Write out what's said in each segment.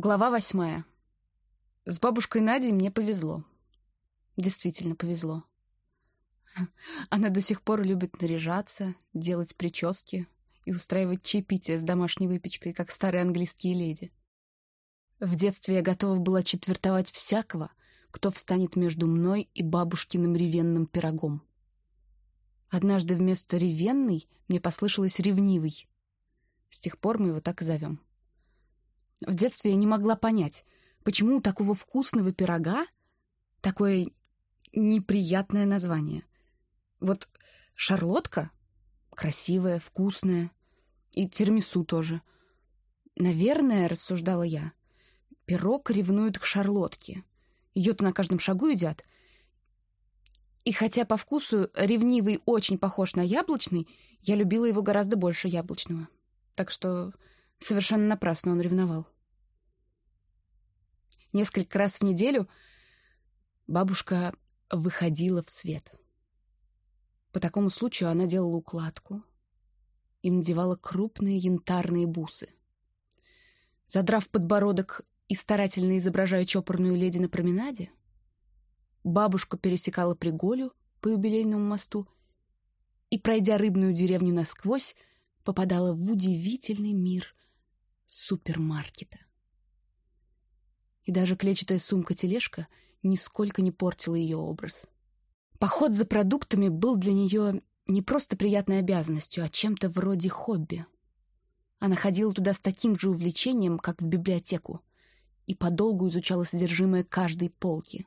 Глава восьмая. С бабушкой Надей мне повезло. Действительно повезло. Она до сих пор любит наряжаться, делать прически и устраивать чаепитие с домашней выпечкой, как старые английские леди. В детстве я готова была четвертовать всякого, кто встанет между мной и бабушкиным ревенным пирогом. Однажды вместо «ревенный» мне послышалось «ревнивый». С тех пор мы его так и зовем. В детстве я не могла понять, почему у такого вкусного пирога такое неприятное название. Вот шарлотка красивая, вкусная, и тирамису тоже. Наверное, рассуждала я, пирог ревнует к шарлотке. Ее-то на каждом шагу едят. И хотя по вкусу ревнивый очень похож на яблочный, я любила его гораздо больше яблочного. Так что Совершенно напрасно он ревновал. Несколько раз в неделю бабушка выходила в свет. По такому случаю она делала укладку и надевала крупные янтарные бусы. Задрав подбородок и старательно изображая чопорную леди на променаде, бабушка пересекала Приголю по юбилейному мосту и, пройдя рыбную деревню насквозь, попадала в удивительный мир супермаркета. И даже клетчатая сумка-тележка нисколько не портила ее образ. Поход за продуктами был для нее не просто приятной обязанностью, а чем-то вроде хобби. Она ходила туда с таким же увлечением, как в библиотеку, и подолгу изучала содержимое каждой полки.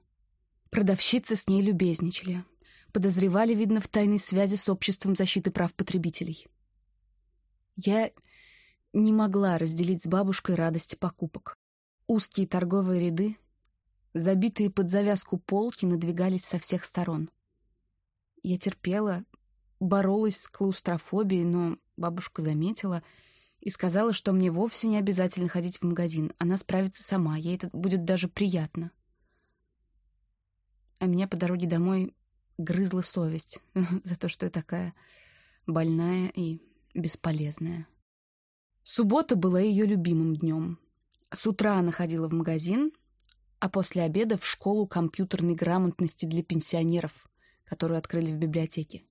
Продавщицы с ней любезничали, подозревали, видно, в тайной связи с обществом защиты прав потребителей. Я не могла разделить с бабушкой радость покупок. Узкие торговые ряды, забитые под завязку полки, надвигались со всех сторон. Я терпела, боролась с клаустрофобией, но бабушка заметила и сказала, что мне вовсе не обязательно ходить в магазин. Она справится сама, ей это будет даже приятно. А меня по дороге домой грызла совесть за то, что я такая больная и бесполезная. Суббота была ее любимым днем. С утра она ходила в магазин, а после обеда в школу компьютерной грамотности для пенсионеров, которую открыли в библиотеке.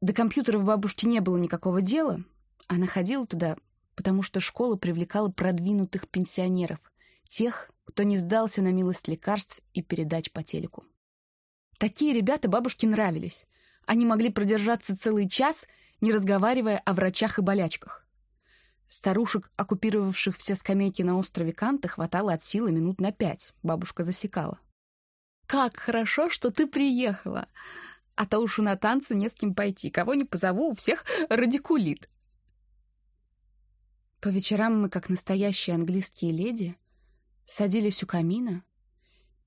До компьютеров бабушки не было никакого дела. Она ходила туда, потому что школа привлекала продвинутых пенсионеров, тех, кто не сдался на милость лекарств и передач по телеку. Такие ребята бабушке нравились. Они могли продержаться целый час, не разговаривая о врачах и болячках. Старушек, оккупировавших все скамейки на острове Канта, хватало от силы минут на пять. Бабушка засекала. «Как хорошо, что ты приехала! А то уж и на танцы не с кем пойти. Кого не позову, у всех радикулит». По вечерам мы, как настоящие английские леди, садились у камина,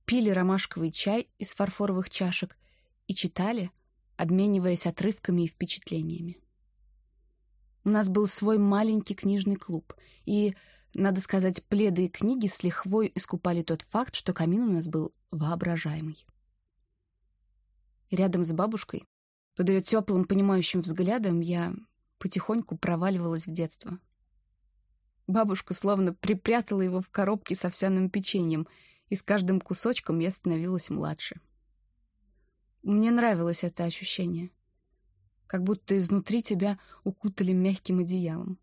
пили ромашковый чай из фарфоровых чашек и читали, обмениваясь отрывками и впечатлениями. У нас был свой маленький книжный клуб, и, надо сказать, пледы и книги с лихвой искупали тот факт, что камин у нас был воображаемый. Рядом с бабушкой, под ее теплым, понимающим взглядом, я потихоньку проваливалась в детство. Бабушка словно припрятала его в коробке с овсяным печеньем, и с каждым кусочком я становилась младше. Мне нравилось это ощущение — как будто изнутри тебя укутали мягким одеялом.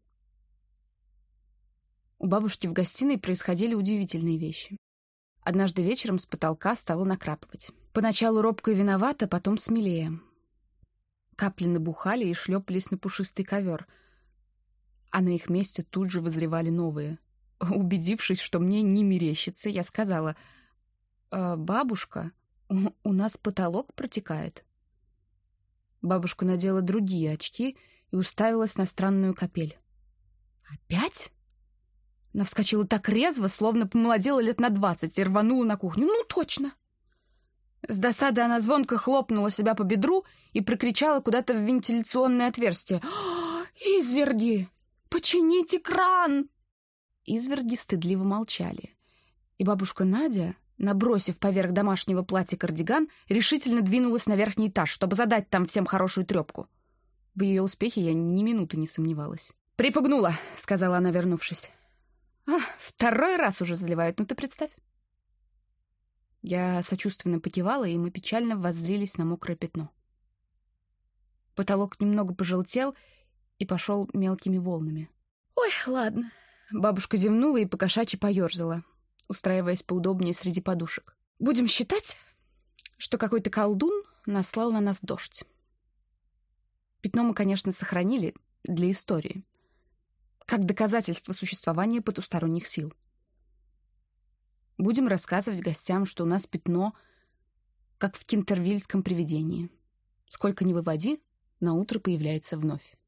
У бабушки в гостиной происходили удивительные вещи. Однажды вечером с потолка стало накрапывать. Поначалу робко и виновата, потом смелее. Капли набухали и шлепались на пушистый ковер, а на их месте тут же возревали новые. Убедившись, что мне не мерещится, я сказала, «Э, «Бабушка, у нас потолок протекает». Бабушка надела другие очки и уставилась на странную капель. «Опять?» Она вскочила так резво, словно помолодела лет на двадцать, и рванула на кухню. «Ну, точно!» С досады она звонко хлопнула себя по бедру и прокричала куда-то в вентиляционное отверстие. «Изверги! Почините кран!» Изверги стыдливо молчали. И бабушка Надя, набросив поверх домашнего платья кардиган, решительно двинулась на верхний этаж, чтобы задать там всем хорошую трепку. В ее успехе я ни минуты не сомневалась. «Припугнула», — сказала она, вернувшись. А, второй раз уже заливают, ну ты представь. Я сочувственно покивала, и мы печально воззрились на мокрое пятно. Потолок немного пожелтел и пошел мелкими волнами. «Ой, ладно». Бабушка зевнула и покошачьи поерзала, устраиваясь поудобнее среди подушек. «Будем считать, что какой-то колдун наслал на нас дождь. Пятно мы, конечно, сохранили для истории, как доказательство существования потусторонних сил. Будем рассказывать гостям, что у нас пятно, как в кентервильском привидении. Сколько ни выводи, на утро появляется вновь.